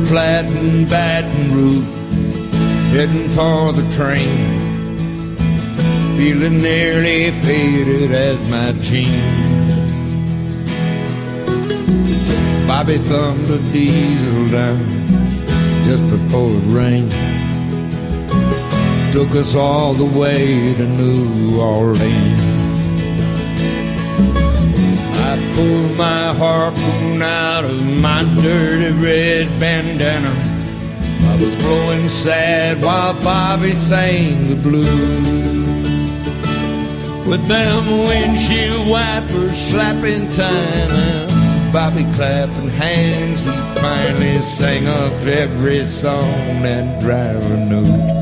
Flat in Baton Rouge, heading for the train. Feeling nearly faded as my jeans. Bobby thumbed the diesel down just before it rained. Took us all the way to New Orleans. Pulled my harpoon out of my dirty red bandana. I was blowing sad while Bobby sang the blues. With them windshield wipers slapping time Bobby clapping hands, we finally sang up every song that driver knew.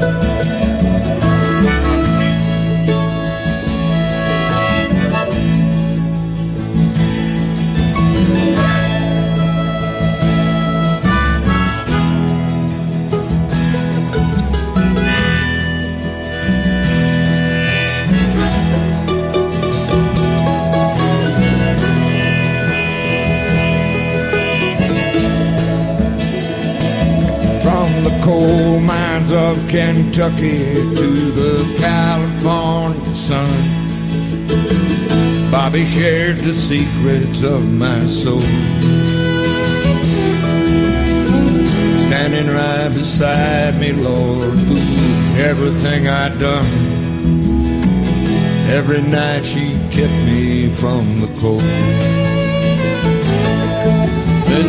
From the of Kentucky to the California sun. Bobby shared the secrets of my soul. Standing right beside me, Lord, everything I'd done. Every night she kept me from the cold.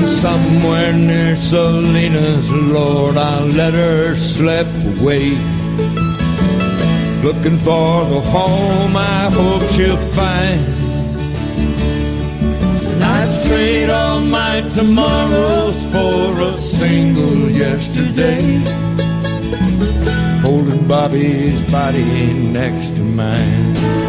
Somewhere near Salinas, Lord, I let her slip away. Looking for the home I hope she'll find. And I'd trade all my tomorrows for a single yesterday. Holding Bobby's body next to mine.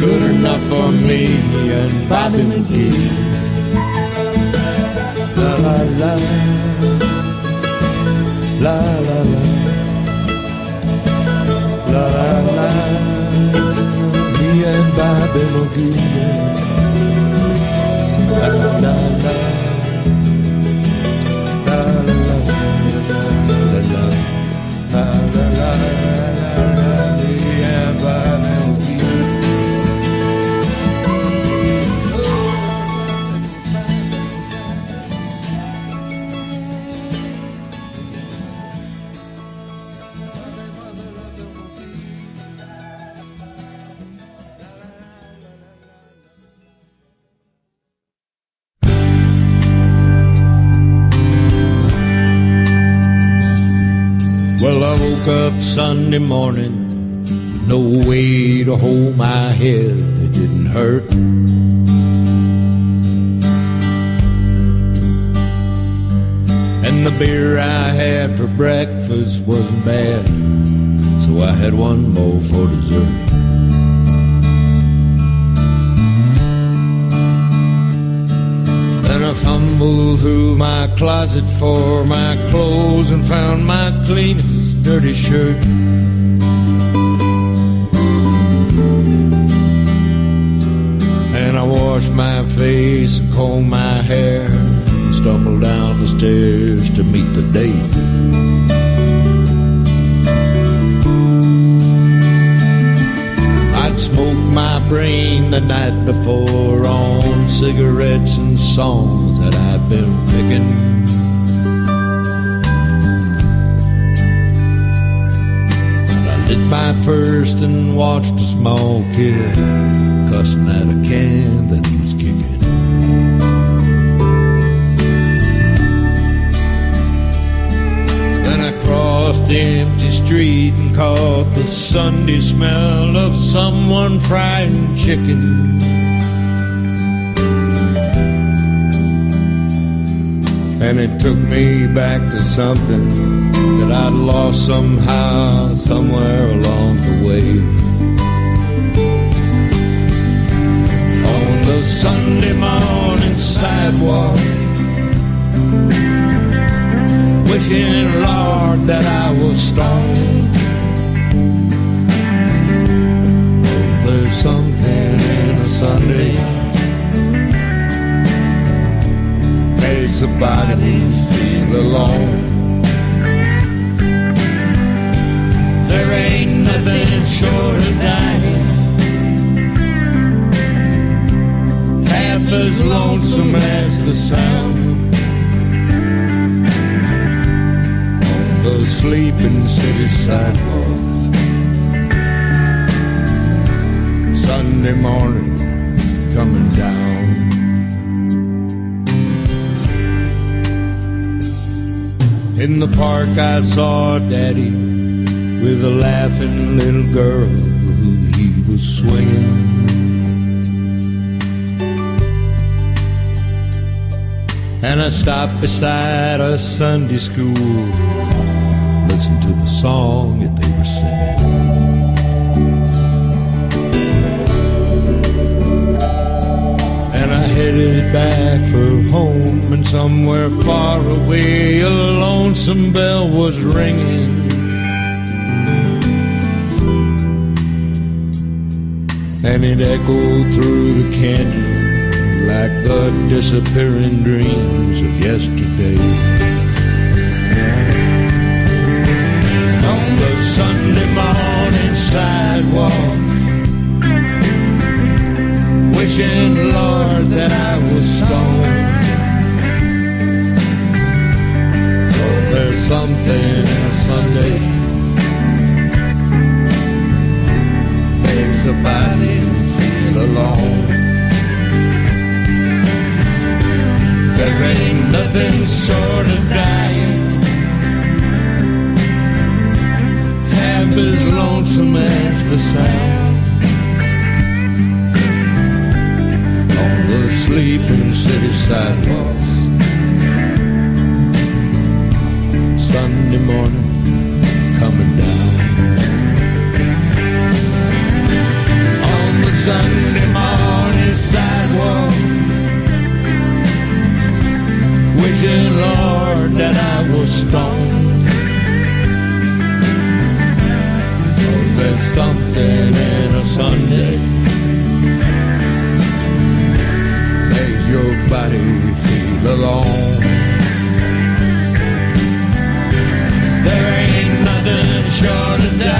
Good enough for me and Bobby McGee. La la la, la la la, la la la. Me and Bobby McGee. La la la, Sunday morning no way to hold my head that didn't hurt. And the beer I had for breakfast wasn't bad, so I had one more for dessert. Then I fumbled through my closet for my clothes and found my cleanest dirty shirt. And I washed my face and combed my hair and stumbled down the stairs to meet the day. I'd smoked my brain the night before on cigarettes and songs that I'd been picking. My first and watched a small kid cussing at a can that he was kicking. Then I crossed the empty street and caught the Sunday smell of someone frying chicken. And it took me back to something I'd lost somehow, somewhere along the way. On the Sunday morning sidewalk wishing, Lord, that I was strong. There's something in a Sunday makes a body feel alone. There ain't nothing short of dying. Half as lonesome as the sound the sleeping city sidewalks. Sunday morning coming down. In the park, I saw Daddy with a laughing little girl who he was swinging. And I stopped beside a Sunday school listen to the song that they were singing. And I headed back for home, and somewhere far away, a lonesome bell was ringing. And it echoed through the canyon like the disappearing dreams of yesterday. On the Sunday morning sidewalk. Wishing, Lord, that I was stoned. Oh, there's something in Sunday the feel alone. There ain't nothing short of dying. half as lonesome as the sound on the sleeping city sidewalks. Sunday morning coming down Sunday morning sidewalk. Wishing, Lord, that I was stoned. there's something in a Sunday makes your body feel alone. There ain't nothing short of dying,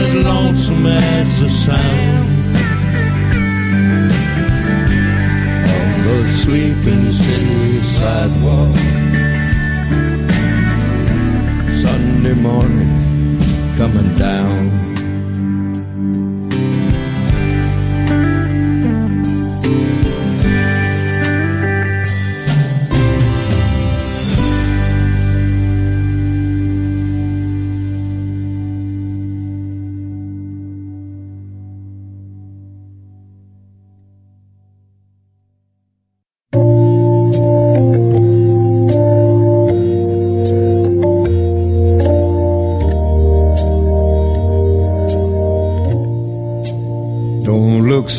as lonesome as the sound on the sleeping city sidewalk. Sunday morning coming down.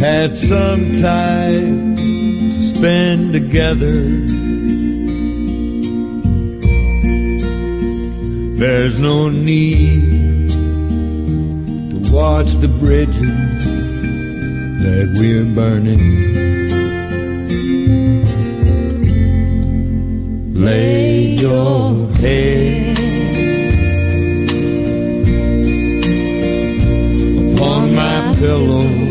had some time to spend together. There's no need to watch the bridges that we're burning. Lay your head upon my pillow.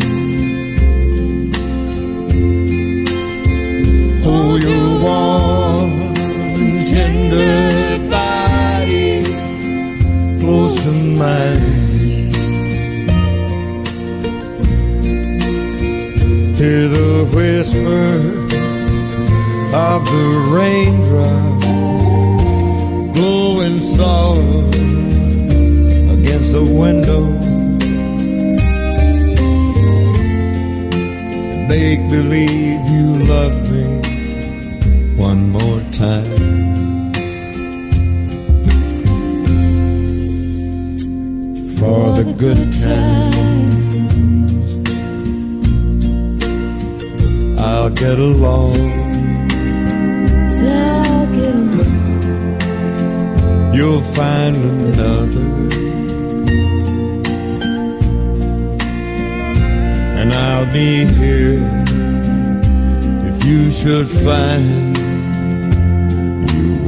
Your warm and tender body close to mine. Hear the whisper of the raindrop glowing soft against the window. Make believe you love one more time. For the good times, I'll get along. You'll find another. And I'll be here if you should find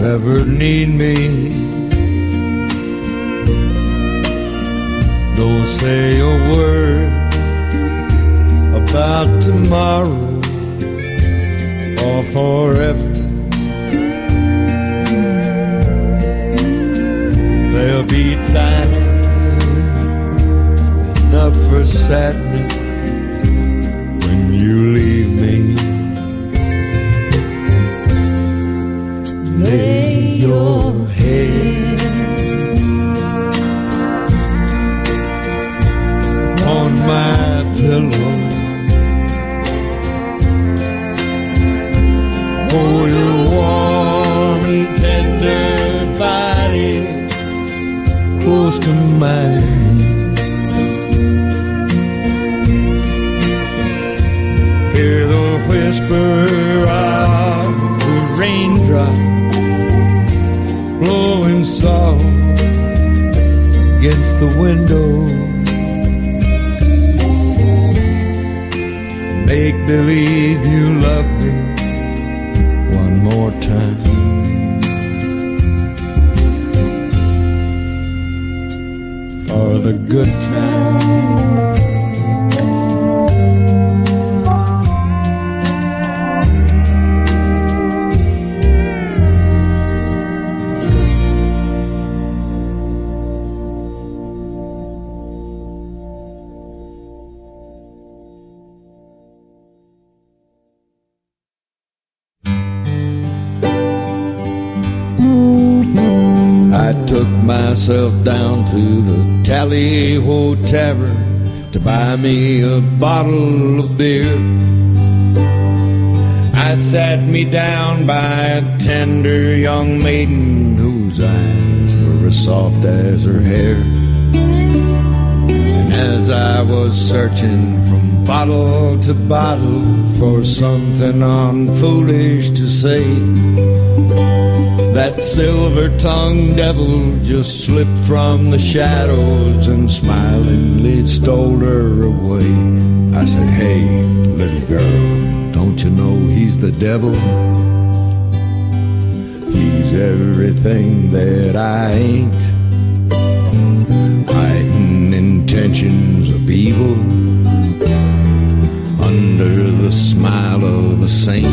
ever need me. Don't say a word about tomorrow or forever. There'll be time enough for sadness Your warm and tender body close to mine. Hear the whisper of the raindrop blowing soft against the window. Make believe you love Tavern to buy me a bottle of beer. I sat me down by a tender young maiden whose eyes were as soft as her hair. And as I was searching from bottle to bottle for something unfoolish to say, that silver tongued devil just slipped from the shadows and smilingly stole her away. I said, Hey, little girl, don't you know he's the devil? He's everything that I ain't. Hiding intentions of evil under the smile of a saint.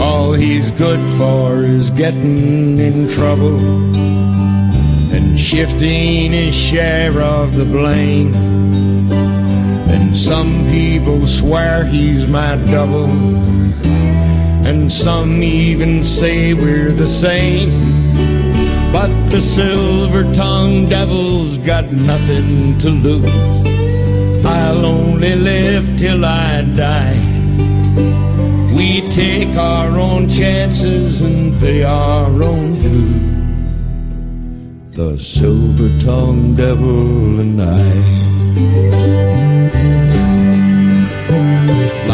All he's good for is getting in trouble and shifting his share of the blame. And Some people swear he's my double, and some even say we're the same. But the silver tongued devil's got nothing to lose. I'll only live till I die. We take our own chances and pay our own dues. The silver tongued devil and I.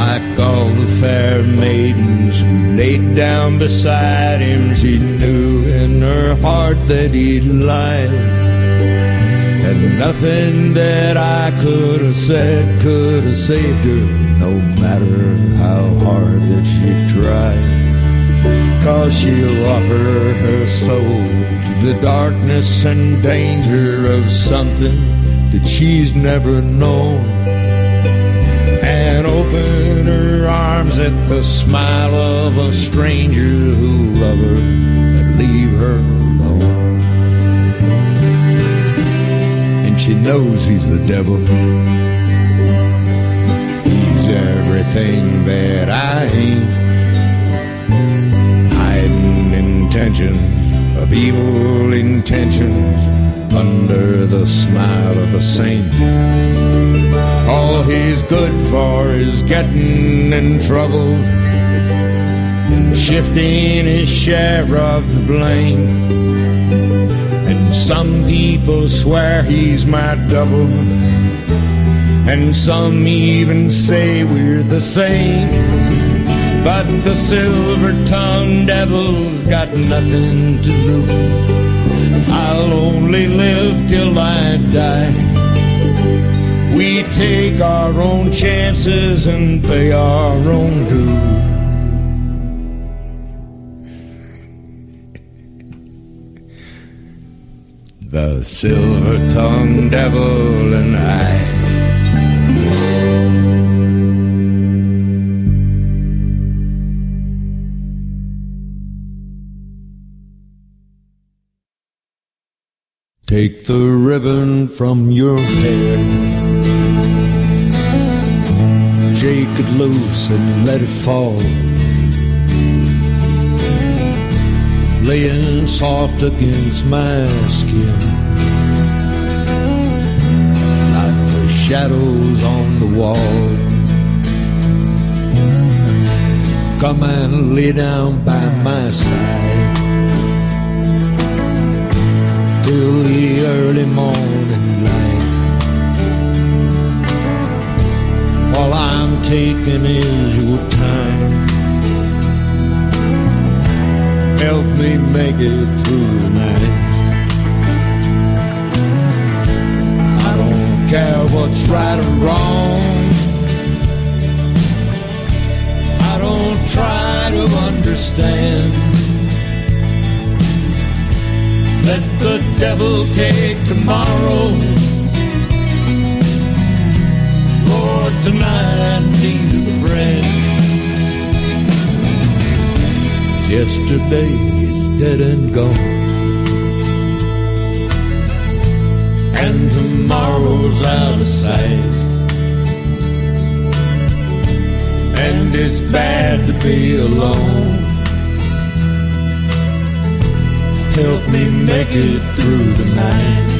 Like all the fair maidens who laid down beside him, she knew in her heart that he'd lied. And nothing that I could have said could have saved her, no matter how hard that she tried. Cause she'll offer her soul to the darkness and danger of something that she's never known and open her arms at the smile of a stranger who'll love her and leave her alone. She knows he's the devil. He's everything that I ain't. Hiding intentions of evil intentions under the smile of a saint. All he's good for is getting in trouble shifting his share of the blame. Some people swear he's my double, and some even say we're the same. But the silver tongued devil's got nothing to lose. I'll only live till I die. We take our own chances and pay our own dues. The silver tongued devil and I. Take the ribbon from your hair. Shake it loose and let it fall. Laying soft against my skin. Like the shadows on the wall. Come and lay down by my side till the early morning light. All I'm taking is your time. Help me make it through the night. I don't care what's right or wrong. I don't try to understand. Let the devil take tomorrow. Lord, tonight I need a friend. Yesterday is dead and gone. And tomorrow's out of sight. And it's bad to be alone. help me make it through the night.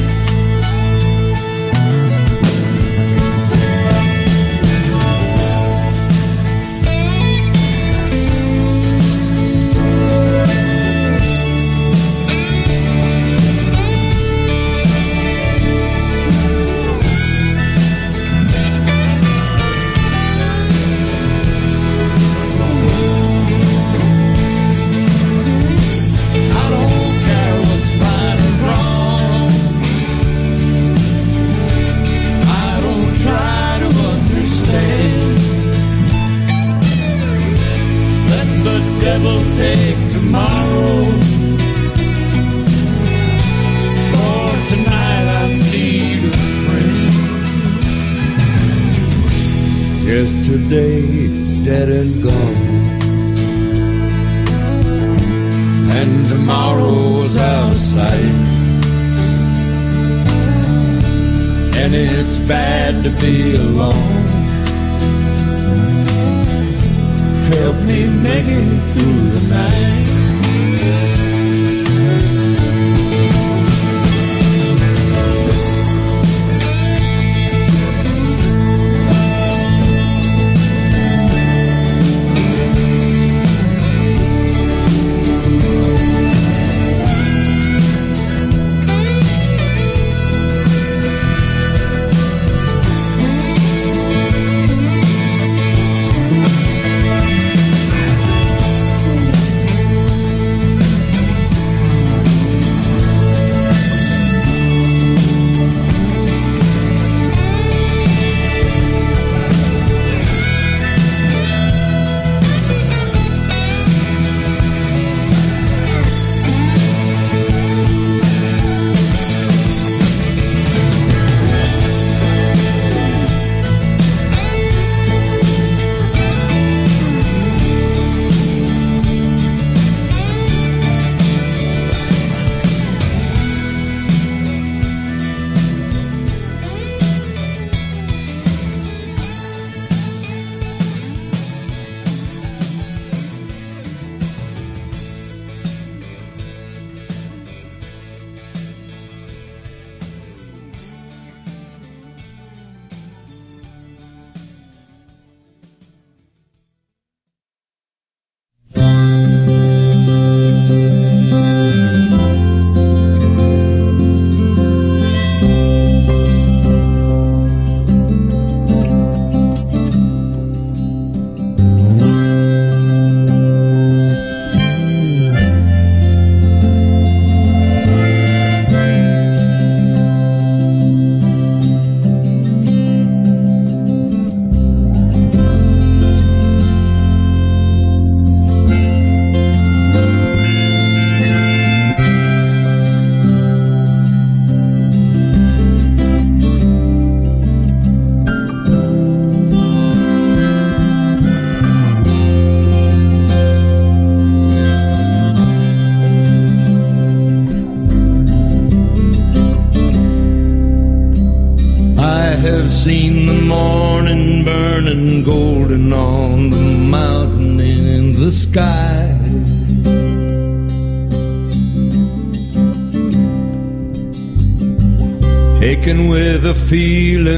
Devil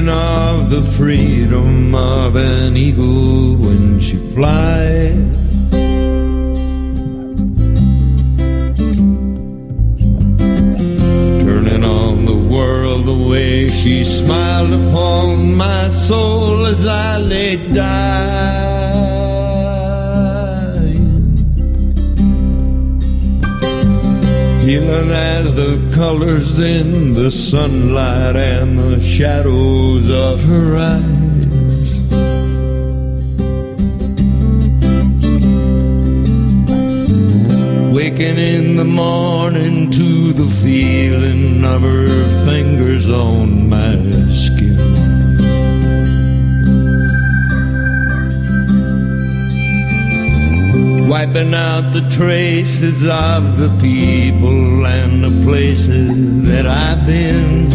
of the freedom of an eagle when she flies. turning on the world the way she smiled upon my soul as I lay dying. Healing as the colors in the sunlight and the shadows of her eyes. Waking in the morning to the feeling of her fingers on my skin. Wiping out the traces of the people and the places that I've been.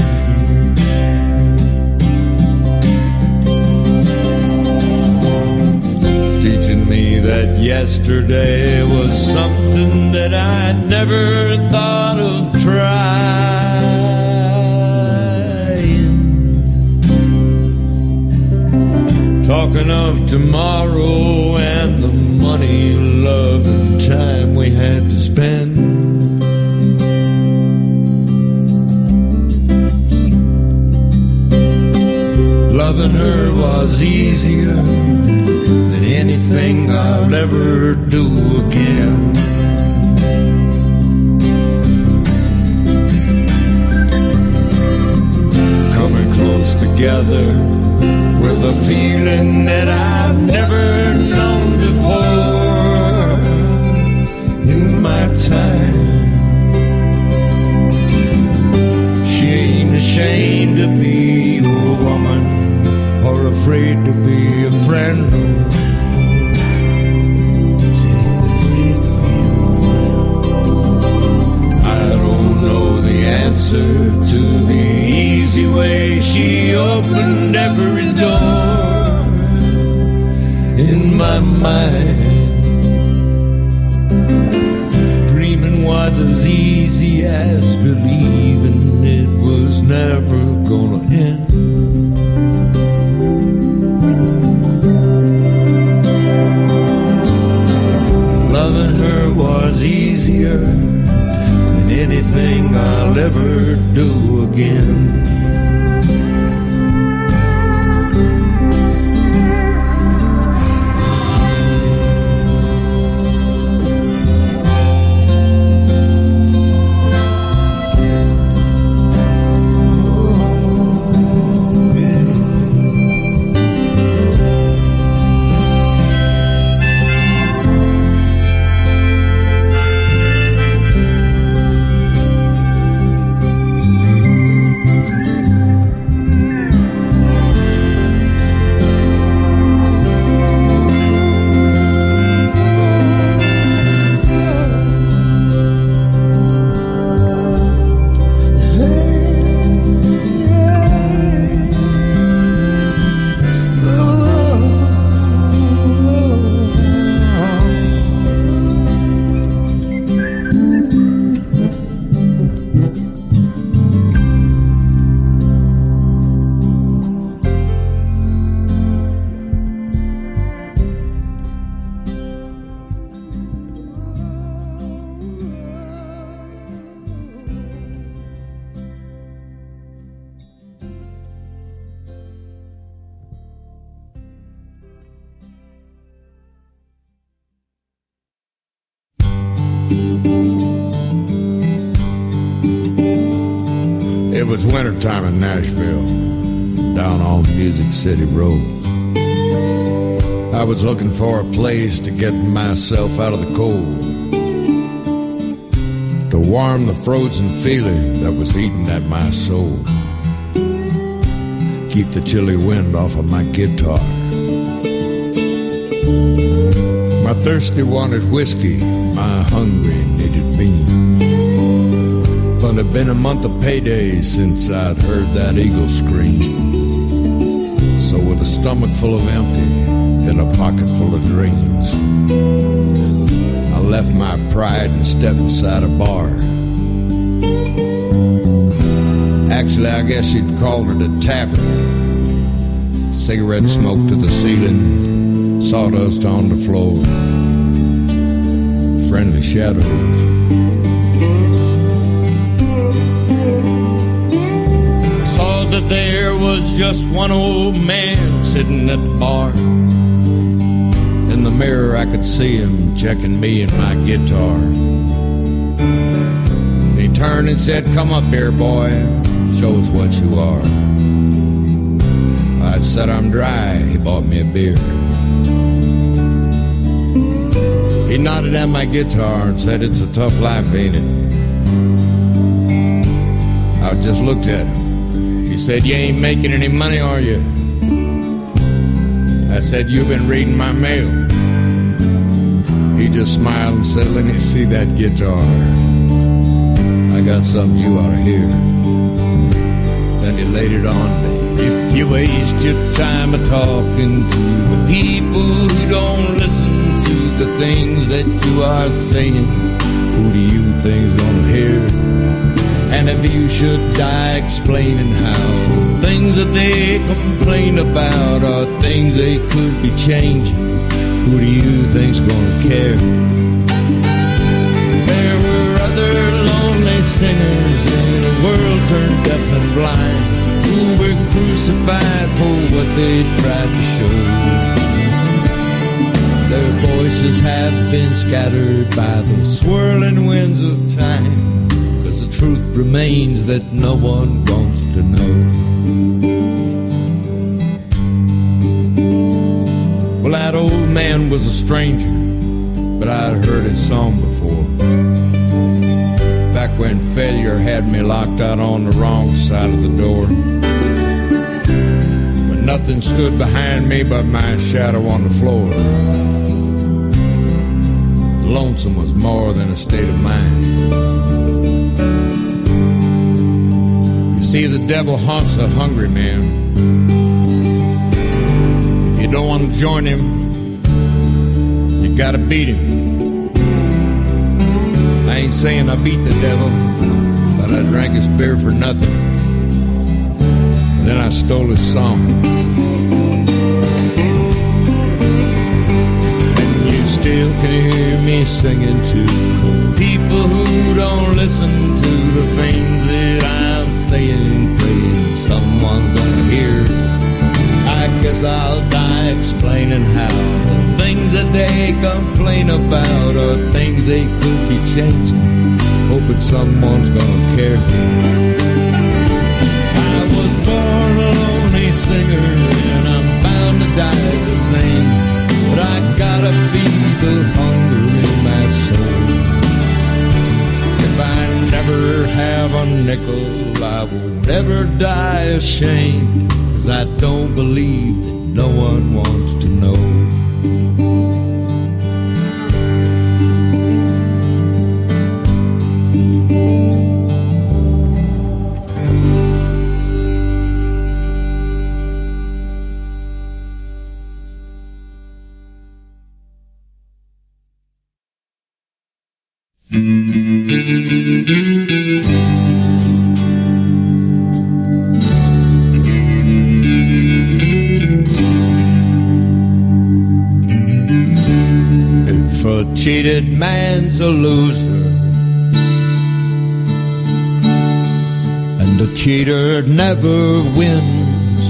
teaching me that yesterday was something that I'd never thought of trying. Talking of tomorrow and the money, love, and time we had to spend. Loving her was easier than anything I'll ever do again. Coming close together with a feeling that I've never known time. She ain't ashamed to be a woman or afraid to be a friend. Was wintertime in Nashville, down on Music City Row. I was looking for a place to get myself out of the cold, to warm the frozen feeling that was eating at my soul, keep the chilly wind off of my guitar. My thirsty wanted whiskey, my hungry needed beans. It been a month of paydays since I'd heard that eagle scream. So with a stomach full of empty and a pocket full of dreams, I left my pride and stepped inside a bar. Actually, I guess you'd call it a tavern. Cigarette smoke to the ceiling, sawdust on the floor, friendly shadows. There was just one old man sitting at the bar. In the mirror, I could see him checking me and my guitar. He turned and said, Come up here, boy, show us what you are. I said, I'm dry. He bought me a beer. He nodded at my guitar and said, It's a tough life, ain't it? I just looked at him. Said, You ain't making any money, are you? I said, You've been reading my mail. He just smiled and said, Let me see that guitar. I got something you ought to hear. Then he laid it on me. If you waste your time a talking to the people who don't listen to the things that you are saying, who do you think's gonna hear? And if you should die explaining how things that they complain about are things they could be changing, who do you think's gonna care? There were other lonely sinners in a world turned deaf and blind who were crucified for what they tried to show. Their voices have been scattered by the swirling winds of time. Truth remains that no one wants to know. Well, that old man was a stranger, but I'd heard his song before. Back when failure had me locked out on the wrong side of the door. When nothing stood behind me but my shadow on the floor. Lonesome was more than a state of mind. See, the devil haunts a hungry man. If you don't want to join him, you gotta beat him. I ain't saying I beat the devil, but I drank his beer for nothing. then I stole his song. And you still can hear me singing to people who don't listen to the things that I'm saying, praying someone's gonna hear. I guess I'll die explaining how the things that they complain about are things they could be changing. Hoping someone's gonna care. I was born a lonely singer and I'm bound to die the same. But I gotta feed the hunger in my soul. Never have a nickel, I will never die ashamed. Cause I don't believe that no one wants the cheater never wins,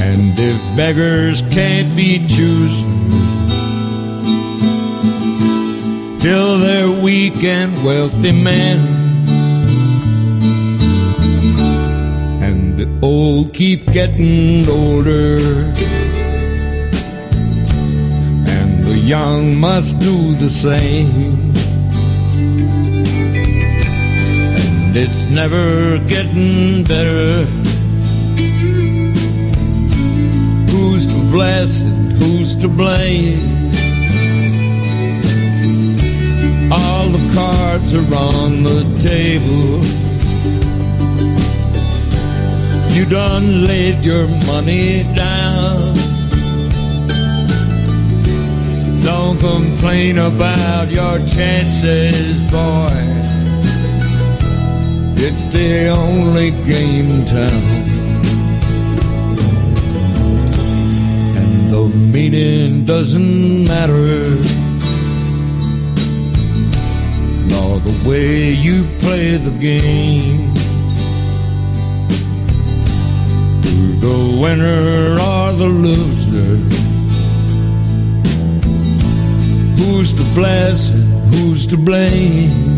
and if beggars can't be choosers till they're weak and wealthy men, and the old keep getting older. and the young must do the same. It's never getting better. Who's to bless and who's to blame? All the cards are on the table. You done laid your money down. Don't complain about your chances, boy. It's the only game in town. And the meaning doesn't matter. Nor the way you play the game. The winner or the loser. Who's to bless who's to blame?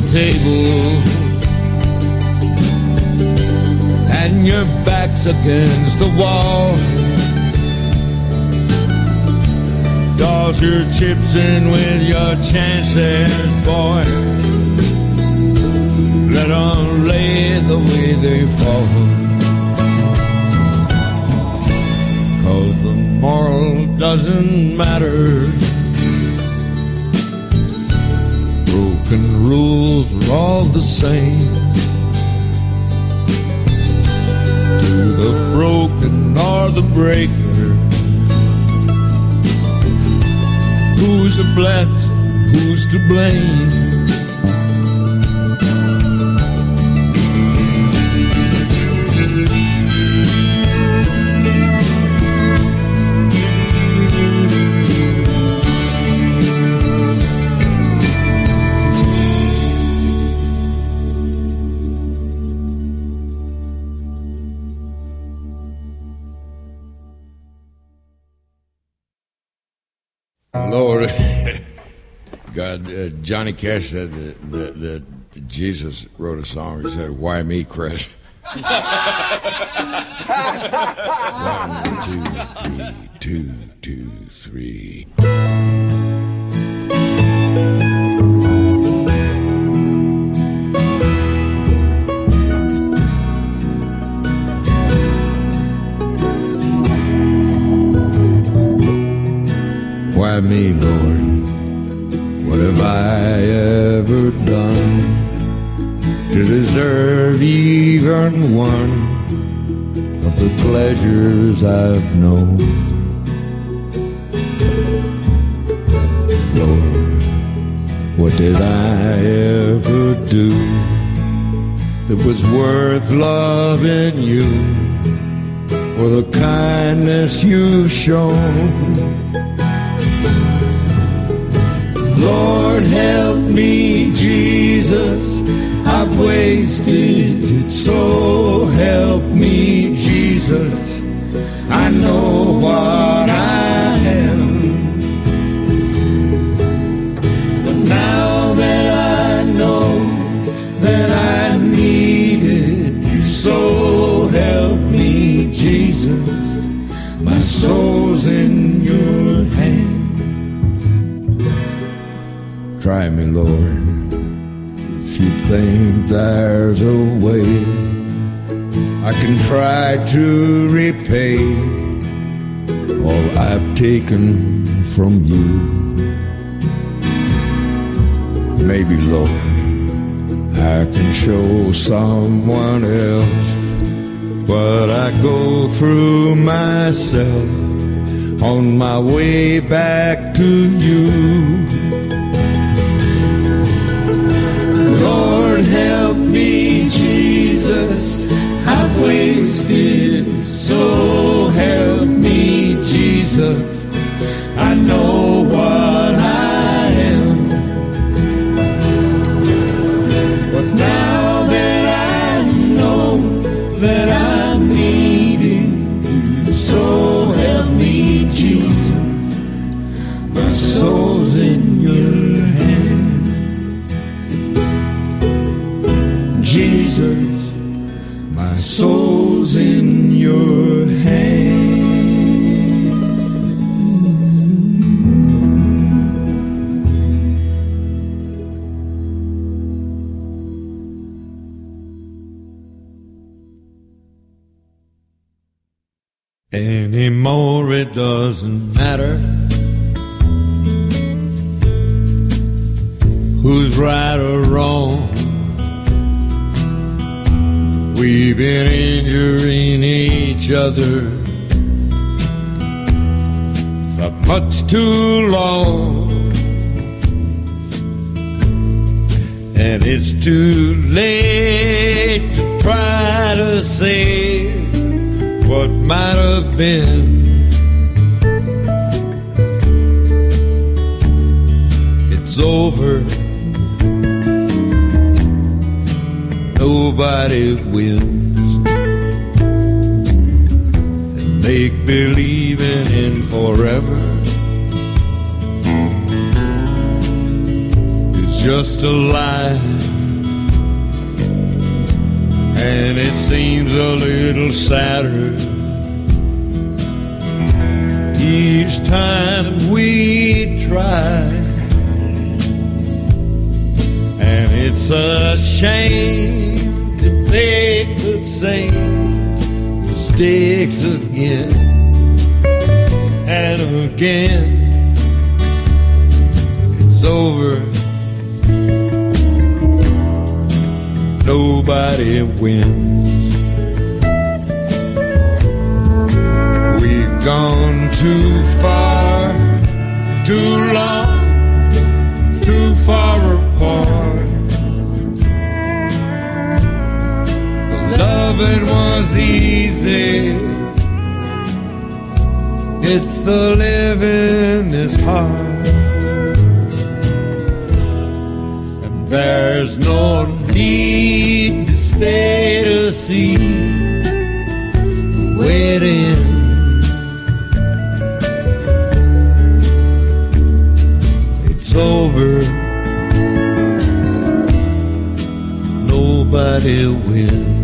The table and your back's against the wall. Toss your chips in with your chances, boy. Let Let 'em lay the way they fall. Cause the moral doesn't matter. Broken rules are all the same. To the broken or the breaker. Who's to bless? Who's to blame? Johnny Cash said that, that, that Jesus wrote a song. He said, "Why me, Kris?" One, two, three, two, two, three. I've known? Lord, what did I ever do that was worth loving you for the kindness you've shown? Know from you. Maybe, Lord, I can show someone else what I go through myself on my way back to you. And it seems a little sadder each time we try. And it's a shame to make the same mistakes again and again. It's over. Nobody wins. We've gone too far, too long, too far apart. The loving was easy. It's the living that's hard. And there's no need to stay to see the ends. It's over. Nobody wins.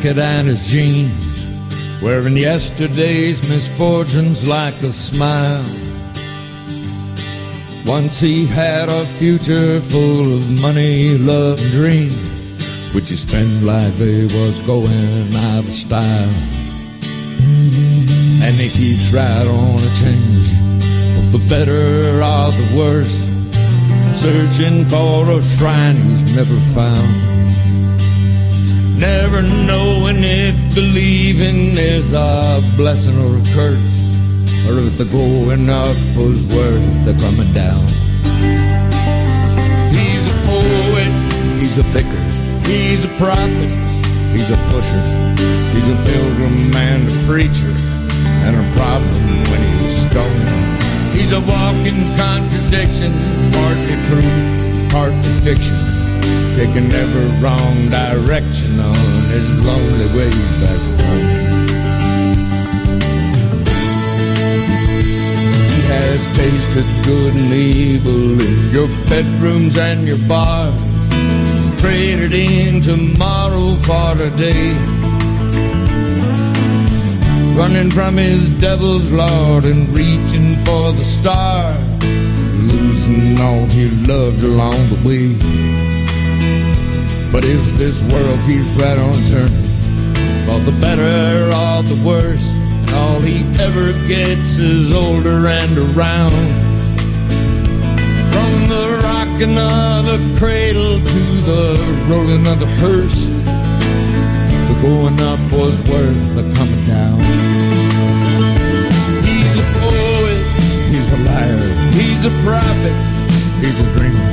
Jacket and his jeans, wearing yesterday's misfortunes like a smile. Once he had a future full of money, love, and dreams, which he spent like they was going out of style. And he keeps right on a change, for the better or the worse searching for a shrine he's never found. Never knowing if believing is a blessing or a curse, or if the going up was worth the coming down. He's a poet, he's a picker, he's a prophet, he's a pusher, he's a pilgrim and a preacher, and a problem when he's stoned. He's a walking contradiction, partly truth, partly fiction, taking every wrong direction on his lonely way back home. He has tasted good and evil in your bedrooms and your bars, He's traded in tomorrow for today running from his devil's lord and reaching for the stars, losing all he loved along the way. But if this world keeps right on turning, for the better or the worse, and all he ever gets is older and around. From the rocking of the cradle to the rolling of the hearse, the going up was worth the coming down. He's a poet, he's a liar, he's a prophet, he's a dreamer,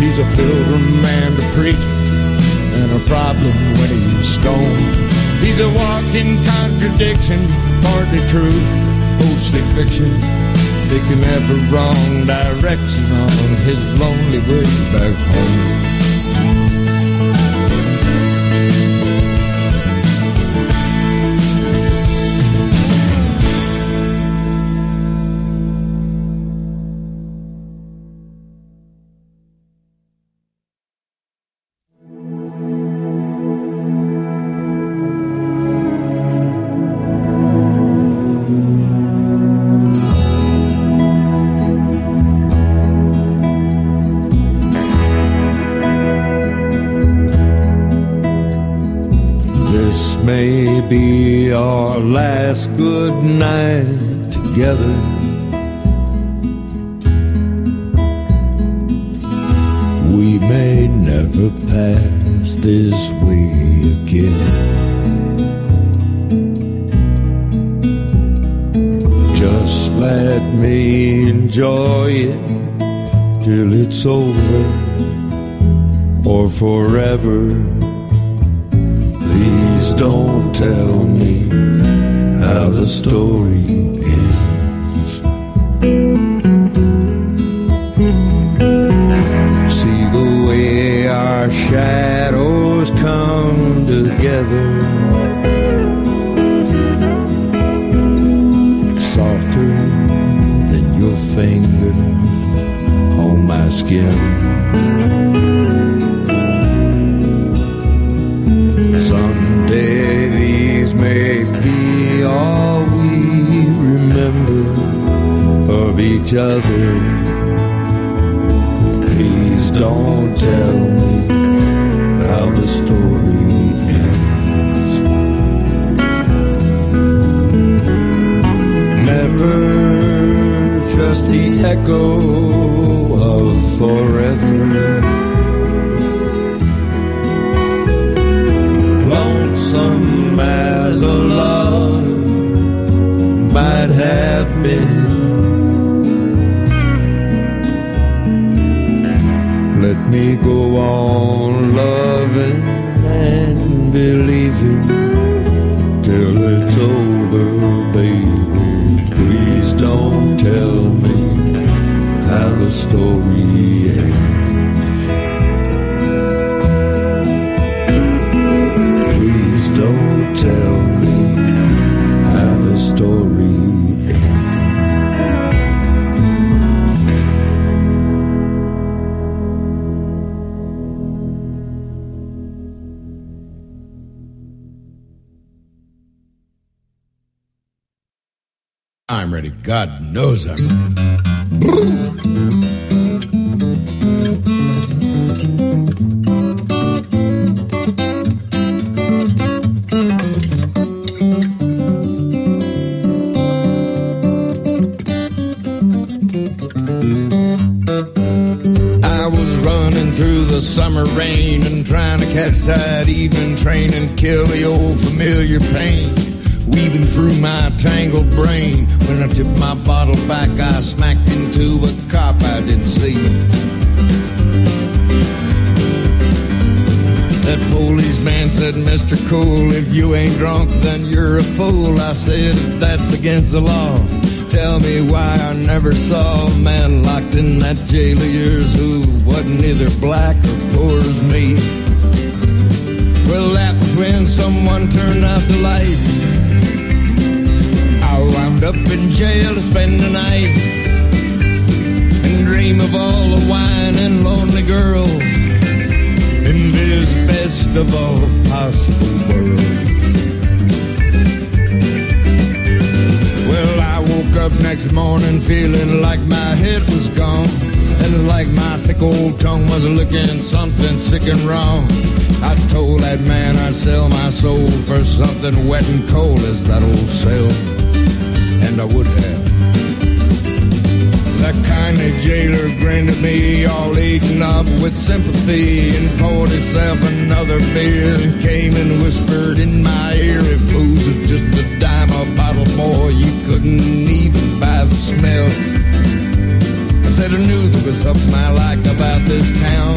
he's a pilgrim problem when he's stoned. He's a walking contradiction, partly truth, mostly fiction, taking every wrong direction on his lonely way back home. again. Someday these may be all we remember of each other. Please don't tell me how the story ends. Never trust the echo forever. Lonesome as a love might have been. Let me go on I was running through the summer rain and trying to catch that evening train and kill the old familiar pain. Weaving through my tangled brain. When I tipped my bottle back, I smacked into a cop I didn't see. That policeman said, Mr. Cool, if you ain't drunk, then you're a fool. I said, that's against the law. Tell me why I never saw a man locked in that jail of yours who wasn't either black or poor as me. Well, that was when someone turned out the light. I wound up in jail to spend the night and dream of all the wine and lonely girls in this best of all possible worlds. Woke up next morning feeling like my head was gone. And like my thick old tongue was looking something sick and wrong. I told that man I'd sell my soul for something wet and cold as that old cell. And I would have. That kind of jailer grinned at me, all eaten up with sympathy, and poured himself another beer and came and whispered in my ear, if booze is just a dime a bottle, boy, you couldn't even buy the smell. I said I knew there was something I liked about this town.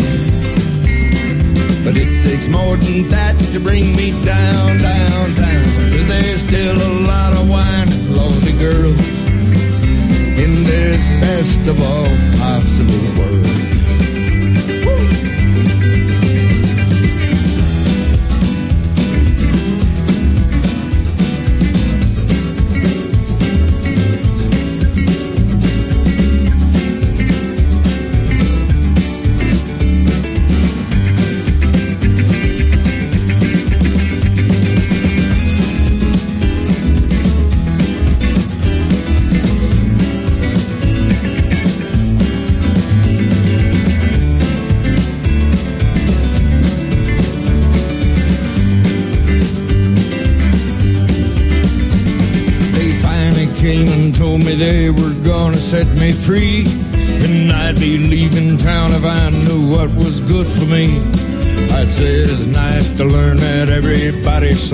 But it takes more than that to bring me down, down, down. there's still a lot of wine and lonely girls in this best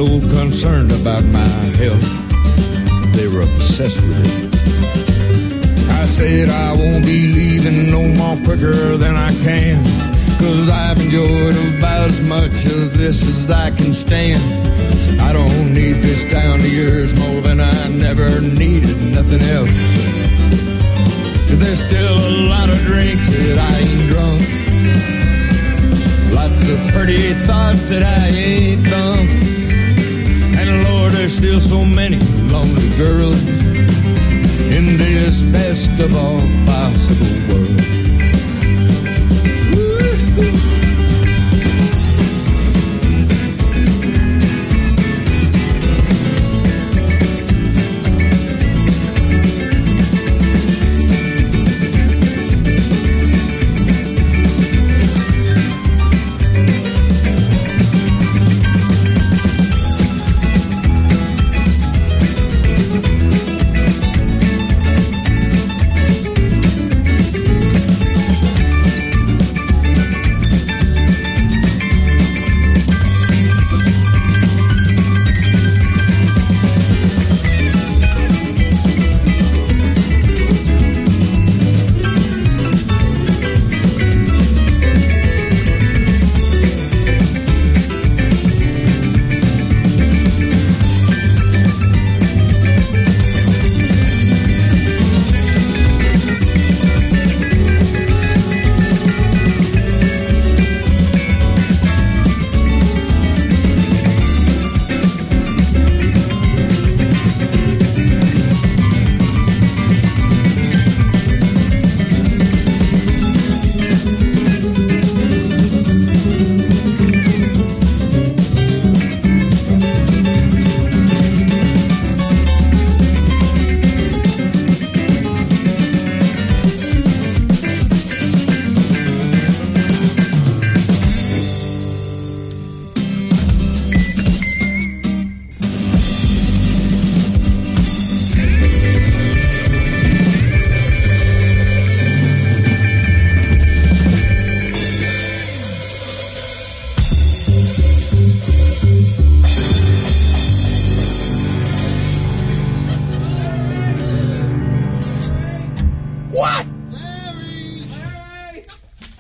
so concerned about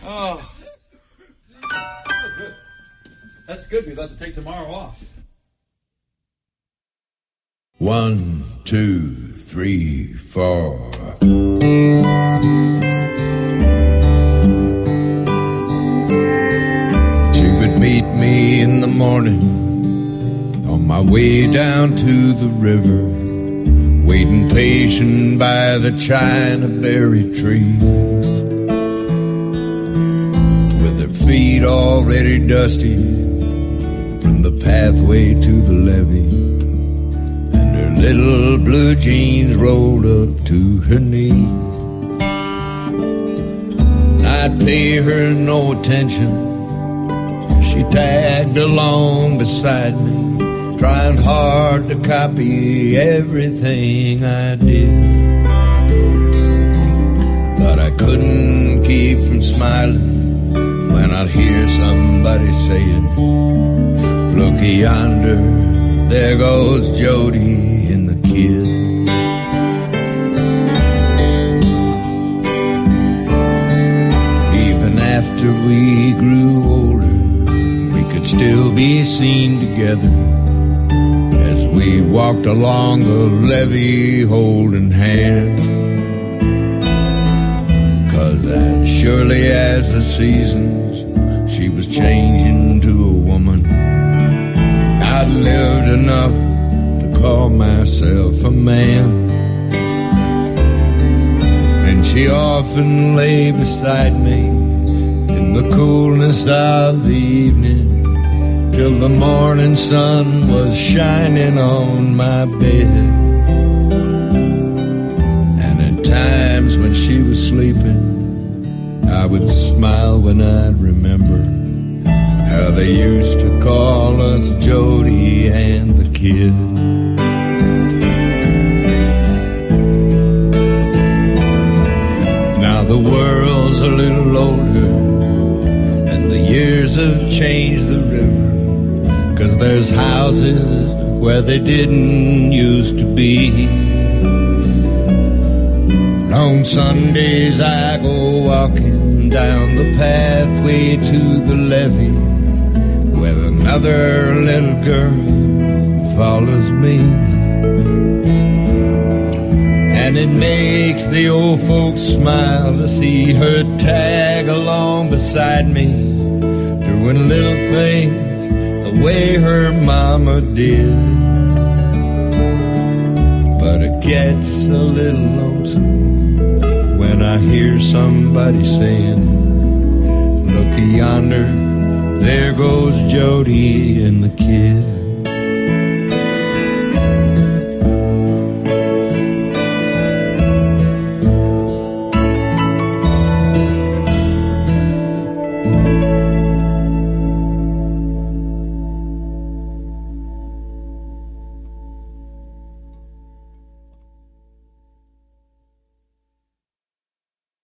Oh. That's good. We're about to take tomorrow off. One, two, three, four. She would meet me in the morning on my way down to the river, waiting patient by the china berry tree. Feet already dusty from the pathway to the levee and her little blue jeans rolled up to her knees. I'd pay her no attention. She tagged along beside me, trying hard to copy everything I did. But I couldn't keep from smiling I'd hear somebody saying, Look yonder, there goes Jody and the kid. Even after we grew older, we could still be seen together as we walked along the levee holding hands. Cause as surely as the seasons, she was changing to a woman. I'd lived enough to call myself a man. And she often lay beside me in the coolness of the evening till the morning sun was shining on my bed. And at times when she was sleeping, I would smile when I'd they used to call us Jody and the kid. Now the world's a little older, and the years have changed the river. Cause there's houses where they didn't used to be. On Sundays I go walking down the pathway to the levee another little girl follows me. And it makes the old folks smile to see her tag along beside me, doing little things the way her mama did. But it gets a little lonesome when I hear somebody saying, Look yonder, there goes Jody and the kid.